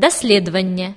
доследование